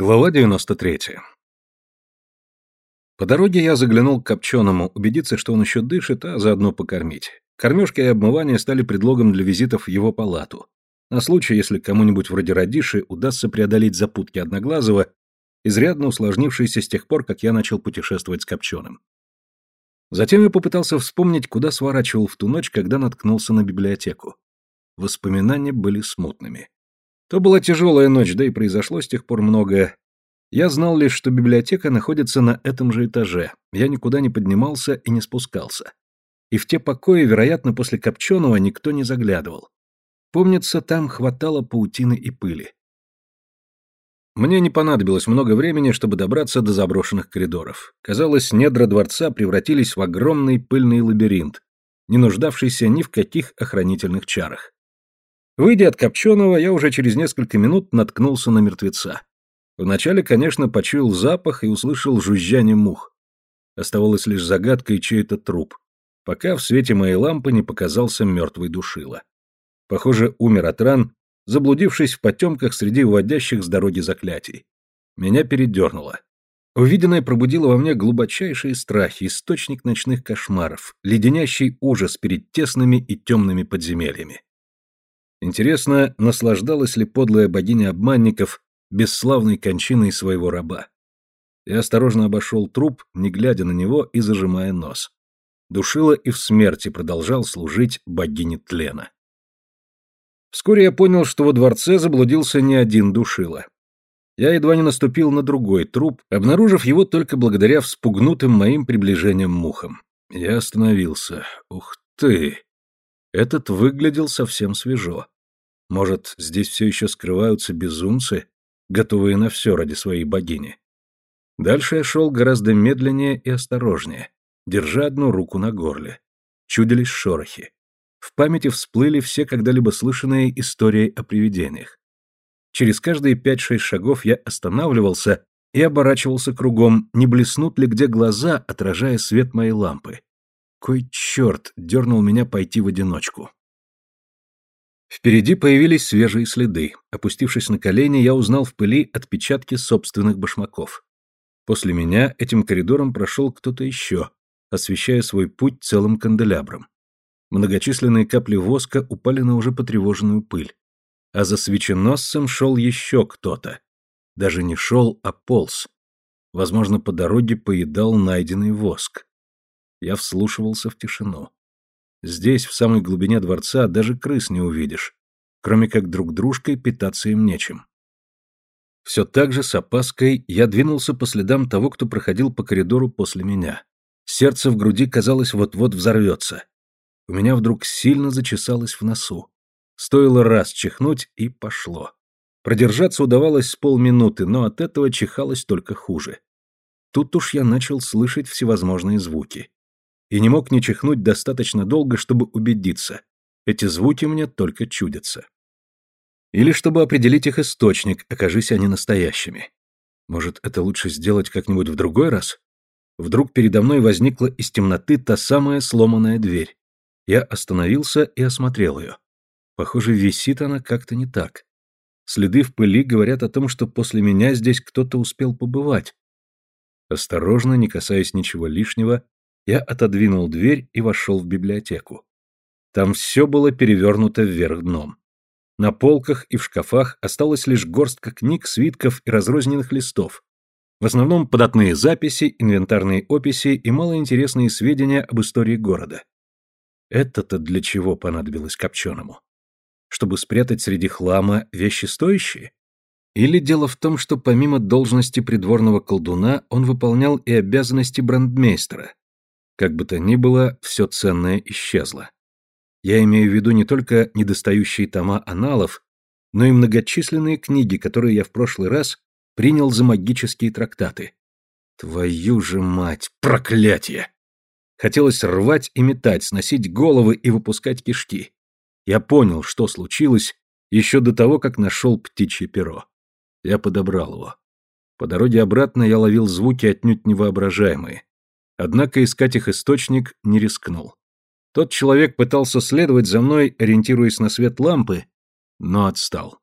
Глава 93. По дороге я заглянул к Копченому, убедиться, что он еще дышит, а заодно покормить. Кормежка и обмывание стали предлогом для визитов в его палату. На случай, если кому-нибудь вроде Радиши удастся преодолеть запутки Одноглазого, изрядно усложнившиеся с тех пор, как я начал путешествовать с Копченым. Затем я попытался вспомнить, куда сворачивал в ту ночь, когда наткнулся на библиотеку. Воспоминания были смутными. То была тяжелая ночь, да и произошло с тех пор многое. Я знал лишь, что библиотека находится на этом же этаже. Я никуда не поднимался и не спускался. И в те покои, вероятно, после Копченого никто не заглядывал. Помнится, там хватало паутины и пыли. Мне не понадобилось много времени, чтобы добраться до заброшенных коридоров. Казалось, недра дворца превратились в огромный пыльный лабиринт, не нуждавшийся ни в каких охранительных чарах. Выйдя от Копченого, я уже через несколько минут наткнулся на мертвеца. Вначале, конечно, почуял запах и услышал жужжание мух. Оставалось лишь загадкой чей это труп, пока в свете моей лампы не показался мертвый душила. Похоже, умер от ран, заблудившись в потемках среди уводящих с дороги заклятий. Меня передернуло. Увиденное пробудило во мне глубочайшие страхи, источник ночных кошмаров, леденящий ужас перед тесными и темными подземельями. Интересно, наслаждалась ли подлая богиня обманников бесславной кончиной своего раба? Я осторожно обошел труп, не глядя на него и зажимая нос. Душила и в смерти продолжал служить богине тлена. Вскоре я понял, что во дворце заблудился не один душила. Я едва не наступил на другой труп, обнаружив его только благодаря вспугнутым моим приближением мухам. Я остановился. Ух ты! Этот выглядел совсем свежо. Может, здесь все еще скрываются безумцы, готовые на все ради своей богини. Дальше я шел гораздо медленнее и осторожнее, держа одну руку на горле. Чудились шорохи. В памяти всплыли все когда-либо слышанные истории о привидениях. Через каждые пять-шесть шагов я останавливался и оборачивался кругом, не блеснут ли где глаза, отражая свет моей лампы. Кой черт дернул меня пойти в одиночку. Впереди появились свежие следы. Опустившись на колени, я узнал в пыли отпечатки собственных башмаков. После меня этим коридором прошел кто-то еще, освещая свой путь целым канделябром. Многочисленные капли воска упали на уже потревоженную пыль. А за свеченосцем шел еще кто-то. Даже не шел, а полз. Возможно, по дороге поедал найденный воск. Я вслушивался в тишину. Здесь, в самой глубине дворца, даже крыс не увидишь, кроме как друг дружкой питаться им нечем. Все так же с опаской я двинулся по следам того, кто проходил по коридору после меня. Сердце в груди, казалось, вот-вот взорвется. У меня вдруг сильно зачесалось в носу. Стоило раз чихнуть, и пошло. Продержаться удавалось с полминуты, но от этого чихалось только хуже. Тут уж я начал слышать всевозможные звуки и не мог не чихнуть достаточно долго, чтобы убедиться. Эти звуки мне только чудятся. Или чтобы определить их источник, окажись они настоящими. Может, это лучше сделать как-нибудь в другой раз? Вдруг передо мной возникла из темноты та самая сломанная дверь. Я остановился и осмотрел ее. Похоже, висит она как-то не так. Следы в пыли говорят о том, что после меня здесь кто-то успел побывать. Осторожно, не касаясь ничего лишнего, я отодвинул дверь и вошел в библиотеку. Там все было перевернуто вверх дном. На полках и в шкафах осталась лишь горстка книг, свитков и разрозненных листов. В основном податные записи, инвентарные описи и малоинтересные сведения об истории города. Это-то для чего понадобилось Копченому? Чтобы спрятать среди хлама вещи стоящие? Или дело в том, что помимо должности придворного колдуна он выполнял и обязанности брандмейстера, как бы то ни было, все ценное исчезло. Я имею в виду не только недостающие тома аналов, но и многочисленные книги, которые я в прошлый раз принял за магические трактаты. Твою же мать, проклятие! Хотелось рвать и метать, сносить головы и выпускать кишки. Я понял, что случилось, еще до того, как нашел птичье перо. Я подобрал его. По дороге обратно я ловил звуки отнюдь невоображаемые. Однако искать их источник не рискнул. Тот человек пытался следовать за мной, ориентируясь на свет лампы, но отстал.